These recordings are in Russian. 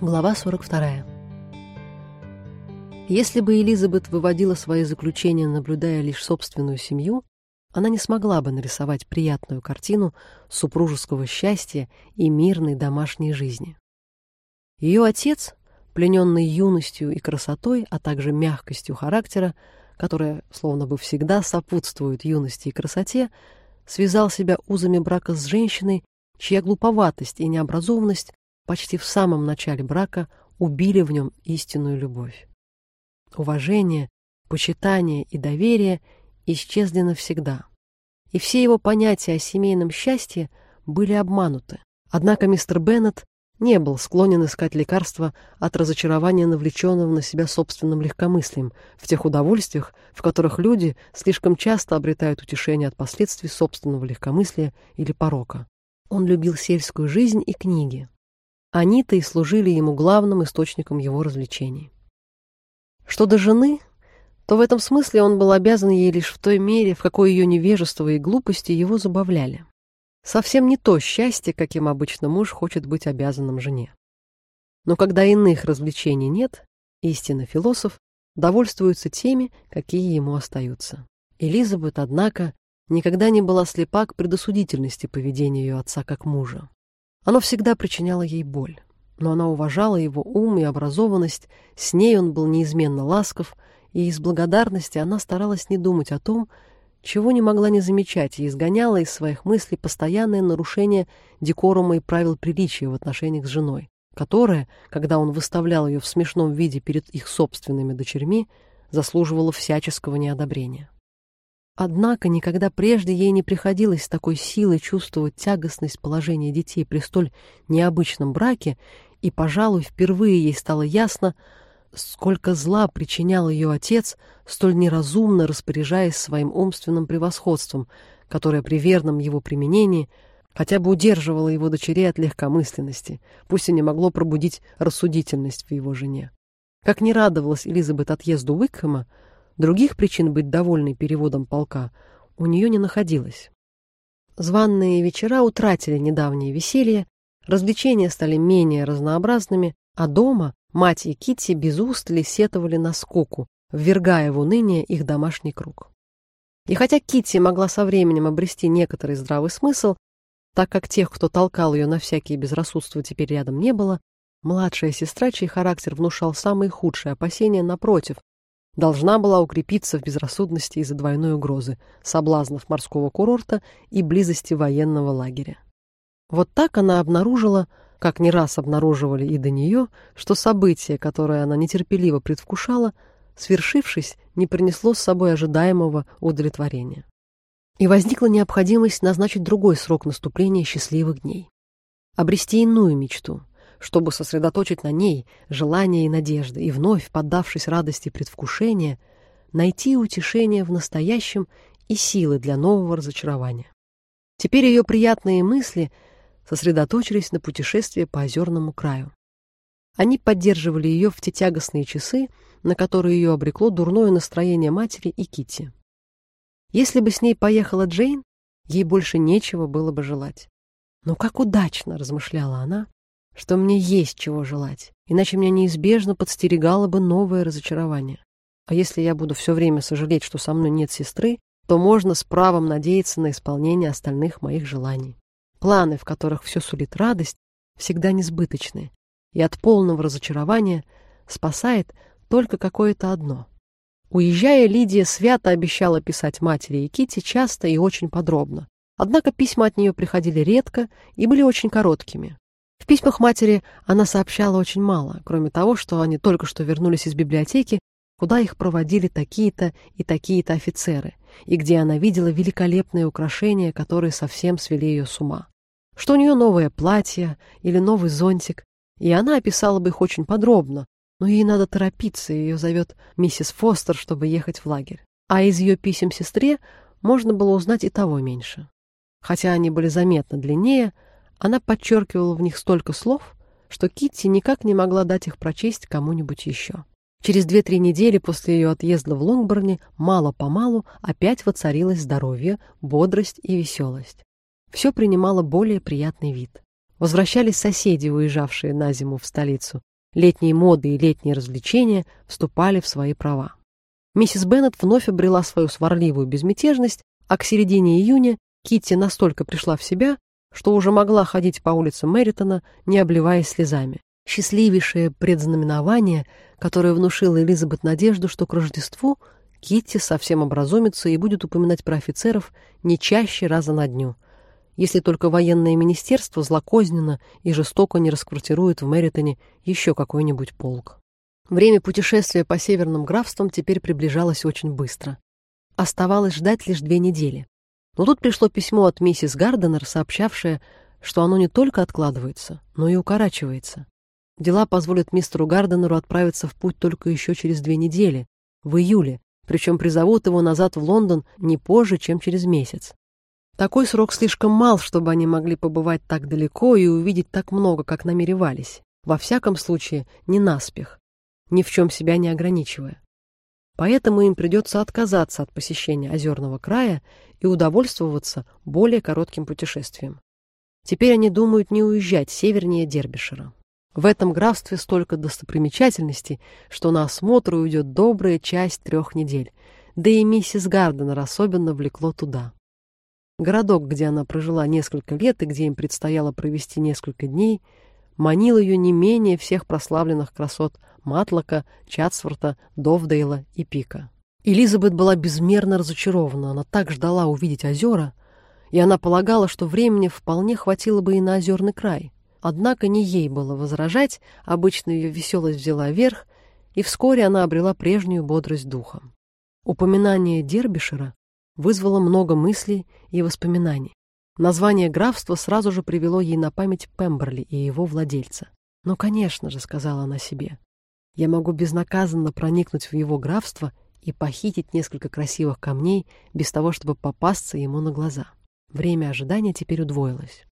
Глава 42. Если бы Элизабет выводила свои заключения, наблюдая лишь собственную семью, она не смогла бы нарисовать приятную картину супружеского счастья и мирной домашней жизни. Ее отец, плененный юностью и красотой, а также мягкостью характера, которая словно бы всегда сопутствует юности и красоте, связал себя узами брака с женщиной, чья глуповатость и необразованность почти в самом начале брака убили в нем истинную любовь. Уважение, почитание и доверие исчезли навсегда. И все его понятия о семейном счастье были обмануты. Однако мистер Беннет не был склонен искать лекарства от разочарования, навлеченного на себя собственным легкомыслием, в тех удовольствиях, в которых люди слишком часто обретают утешение от последствий собственного легкомыслия или порока. Он любил сельскую жизнь и книги. Они-то и служили ему главным источником его развлечений. Что до жены, то в этом смысле он был обязан ей лишь в той мере, в какой ее невежество и глупости его забавляли. Совсем не то счастье, каким обычно муж хочет быть обязанным жене. Но когда иных развлечений нет, истинно философ довольствуется теми, какие ему остаются. Элизабет, однако, никогда не была слепа к предосудительности поведения ее отца как мужа. Оно всегда причиняло ей боль, но она уважала его ум и образованность, с ней он был неизменно ласков, и из благодарности она старалась не думать о том, чего не могла не замечать, и изгоняла из своих мыслей постоянное нарушение декорума и правил приличия в отношениях с женой, которая, когда он выставлял ее в смешном виде перед их собственными дочерьми, заслуживала всяческого неодобрения. Однако никогда прежде ей не приходилось с такой силой чувствовать тягостность положения детей при столь необычном браке, и, пожалуй, впервые ей стало ясно, сколько зла причинял ее отец, столь неразумно распоряжаясь своим умственным превосходством, которое при верном его применении хотя бы удерживало его дочерей от легкомысленности, пусть и не могло пробудить рассудительность в его жене. Как не радовалась Элизабет отъезду Уикхэма, Других причин быть довольной переводом полка у нее не находилось. Званные вечера утратили недавнее веселье, развлечения стали менее разнообразными, а дома мать и Китти без устали сетовали на скуку, ввергая в уныние их домашний круг. И хотя Китти могла со временем обрести некоторый здравый смысл, так как тех, кто толкал ее на всякие безрассудства, теперь рядом не было, младшая сестра, чей характер внушал самые худшие опасения, напротив, должна была укрепиться в безрассудности из-за двойной угрозы соблазнов морского курорта и близости военного лагеря. Вот так она обнаружила, как не раз обнаруживали и до нее, что событие, которое она нетерпеливо предвкушала, свершившись, не принесло с собой ожидаемого удовлетворения. И возникла необходимость назначить другой срок наступления счастливых дней. Обрести иную мечту, чтобы сосредоточить на ней желание и надежды, и вновь, поддавшись радости предвкушения, найти утешение в настоящем и силы для нового разочарования. Теперь ее приятные мысли сосредоточились на путешествии по озерному краю. Они поддерживали ее в те тягостные часы, на которые ее обрекло дурное настроение матери и Кити. Если бы с ней поехала Джейн, ей больше нечего было бы желать. Но как удачно, размышляла она, что мне есть чего желать, иначе меня неизбежно подстерегало бы новое разочарование. А если я буду все время сожалеть, что со мной нет сестры, то можно с правом надеяться на исполнение остальных моих желаний. Планы, в которых все сулит радость, всегда несбыточны, и от полного разочарования спасает только какое-то одно. Уезжая, Лидия свято обещала писать матери и Кити часто и очень подробно. Однако письма от нее приходили редко и были очень короткими. В письмах матери она сообщала очень мало, кроме того, что они только что вернулись из библиотеки, куда их проводили такие-то и такие-то офицеры, и где она видела великолепные украшения, которые совсем свели ее с ума. Что у нее новое платье или новый зонтик, и она описала бы их очень подробно, но ей надо торопиться, ее зовет миссис Фостер, чтобы ехать в лагерь. А из ее писем сестре можно было узнать и того меньше. Хотя они были заметно длиннее, она подчеркивала в них столько слов, что Китти никак не могла дать их прочесть кому-нибудь еще. Через две-три недели после ее отъезда в Лонгборне мало-помалу опять воцарилось здоровье, бодрость и веселость. Все принимало более приятный вид. Возвращались соседи, уезжавшие на зиму в столицу, летние моды и летние развлечения вступали в свои права. Миссис Беннет вновь обрела свою сварливую безмятежность, а к середине июня Китти настолько пришла в себя, что уже могла ходить по улицам Мэритона, не обливаясь слезами. Счастливейшее предзнаменование, которое внушило Элизабет надежду, что к Рождеству Китти совсем образумится и будет упоминать про офицеров не чаще раза на дню, если только военное министерство злокозненно и жестоко не расквартирует в Мэритоне еще какой-нибудь полк. Время путешествия по северным графствам теперь приближалось очень быстро. Оставалось ждать лишь две недели. Но тут пришло письмо от миссис Гарденер, сообщавшее, что оно не только откладывается, но и укорачивается. Дела позволят мистеру Гарденеру отправиться в путь только еще через две недели, в июле, причем призовут его назад в Лондон не позже, чем через месяц. Такой срок слишком мал, чтобы они могли побывать так далеко и увидеть так много, как намеревались. Во всяком случае, не наспех, ни в чем себя не ограничивая. Поэтому им придется отказаться от посещения озерного края и удовольствоваться более коротким путешествием. Теперь они думают не уезжать севернее Дербишера. В этом графстве столько достопримечательностей, что на осмотр уйдет добрая часть трех недель, да и миссис Гарденер особенно влекло туда. Городок, где она прожила несколько лет и где им предстояло провести несколько дней, манил ее не менее всех прославленных красот Матлока, Чатсворта, Довдейла и Пика. Элизабет была безмерно разочарована, она так ждала увидеть озера, и она полагала, что времени вполне хватило бы и на озерный край. Однако не ей было возражать, обычно ее веселость взяла верх, и вскоре она обрела прежнюю бодрость духа. Упоминание Дербишера вызвало много мыслей и воспоминаний. Название графства сразу же привело ей на память Пемберли и его владельца. «Ну, конечно же», — сказала она себе, — «я могу безнаказанно проникнуть в его графство и похитить несколько красивых камней без того, чтобы попасться ему на глаза». Время ожидания теперь удвоилось.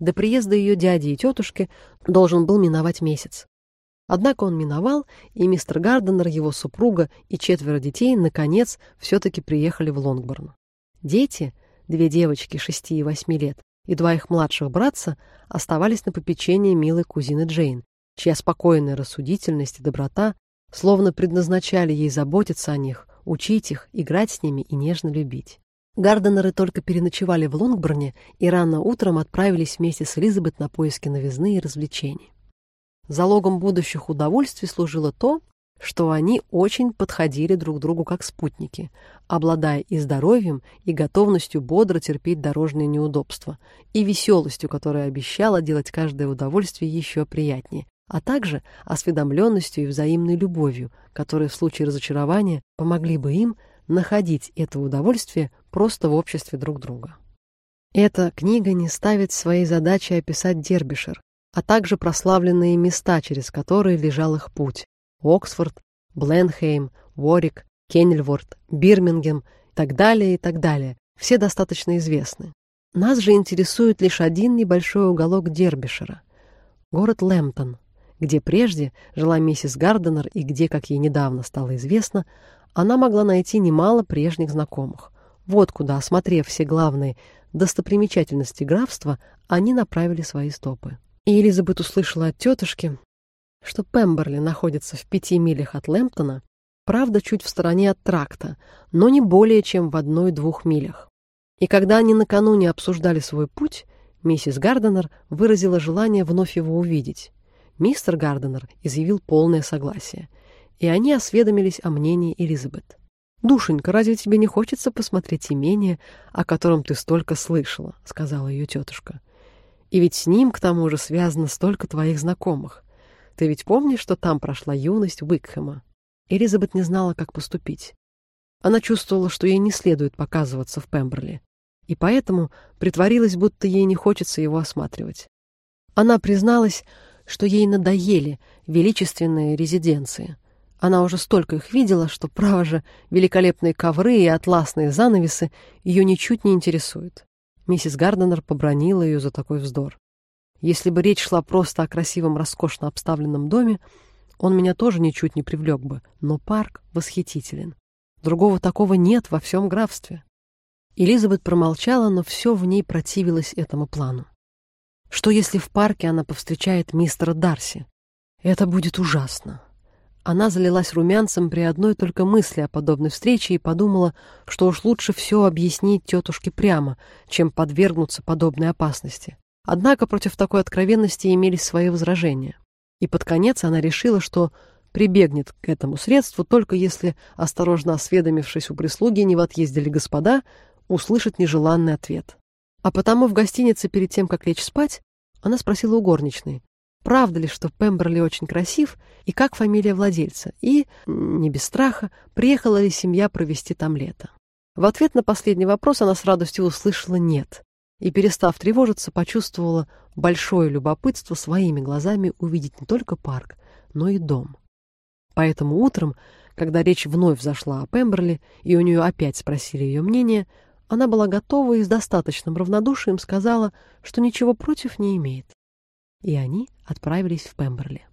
До приезда ее дяди и тетушки должен был миновать месяц. Однако он миновал, и мистер Гарденер, его супруга и четверо детей, наконец, все-таки приехали в Лонгборн. Дети, две девочки шести и восьми лет, и два их младших братца, оставались на попечении милой кузины Джейн, чья спокойная рассудительность и доброта словно предназначали ей заботиться о них, учить их, играть с ними и нежно любить. Гарденеры только переночевали в Лонгборне и рано утром отправились вместе с Элизабет на поиски новизны и развлечений. Залогом будущих удовольствий служило то, что они очень подходили друг другу как спутники, обладая и здоровьем, и готовностью бодро терпеть дорожные неудобства, и веселостью, которая обещала делать каждое удовольствие еще приятнее, а также осведомленностью и взаимной любовью, которые в случае разочарования помогли бы им находить это удовольствие просто в обществе друг друга. Эта книга не ставит своей задачей описать Дербишер, а также прославленные места, через которые лежал их путь – Оксфорд, Бленхейм, Уорик, Кеннельворд, Бирмингем и так далее и так далее. Все достаточно известны. Нас же интересует лишь один небольшой уголок Дербишера – город Лэмптон, где прежде жила миссис Гарденер и где, как ей недавно стало известно, она могла найти немало прежних знакомых. Вот куда, осмотрев все главные достопримечательности графства, они направили свои стопы. И Элизабет услышала от тетушки, что Пемберли находится в пяти милях от Лэмптона, правда, чуть в стороне от тракта, но не более чем в одной-двух милях. И когда они накануне обсуждали свой путь, миссис Гарденер выразила желание вновь его увидеть. Мистер Гарденер изъявил полное согласие — и они осведомились о мнении Элизабет. «Душенька, разве тебе не хочется посмотреть имение, о котором ты столько слышала?» — сказала ее тетушка. «И ведь с ним, к тому же, связано столько твоих знакомых. Ты ведь помнишь, что там прошла юность Уикхэма?» Элизабет не знала, как поступить. Она чувствовала, что ей не следует показываться в Пемберли, и поэтому притворилась, будто ей не хочется его осматривать. Она призналась, что ей надоели величественные резиденции — она уже столько их видела, что, право же, великолепные ковры и атласные занавесы ее ничуть не интересуют. Миссис Гарденер побронила ее за такой вздор. Если бы речь шла просто о красивом, роскошно обставленном доме, он меня тоже ничуть не привлек бы, но парк восхитителен. Другого такого нет во всем графстве. Элизабет промолчала, но все в ней противилось этому плану. Что если в парке она повстречает мистера Дарси? Это будет ужасно. Она залилась румянцем при одной только мысли о подобной встрече и подумала, что уж лучше все объяснить тетушке прямо, чем подвергнуться подобной опасности. Однако против такой откровенности имелись свои возражения. И под конец она решила, что прибегнет к этому средству только если, осторожно осведомившись у прислуги, не в отъезде ли господа, услышит нежеланный ответ. А потому в гостинице перед тем, как лечь спать, она спросила у горничной, правда ли, что Пемберли очень красив, и как фамилия владельца, и, не без страха, приехала ли семья провести там лето. В ответ на последний вопрос она с радостью услышала «нет», и, перестав тревожиться, почувствовала большое любопытство своими глазами увидеть не только парк, но и дом. Поэтому утром, когда речь вновь зашла о Пемберли, и у нее опять спросили ее мнение, она была готова и с достаточным равнодушием сказала, что ничего против не имеет. И они отправились в Пемберли.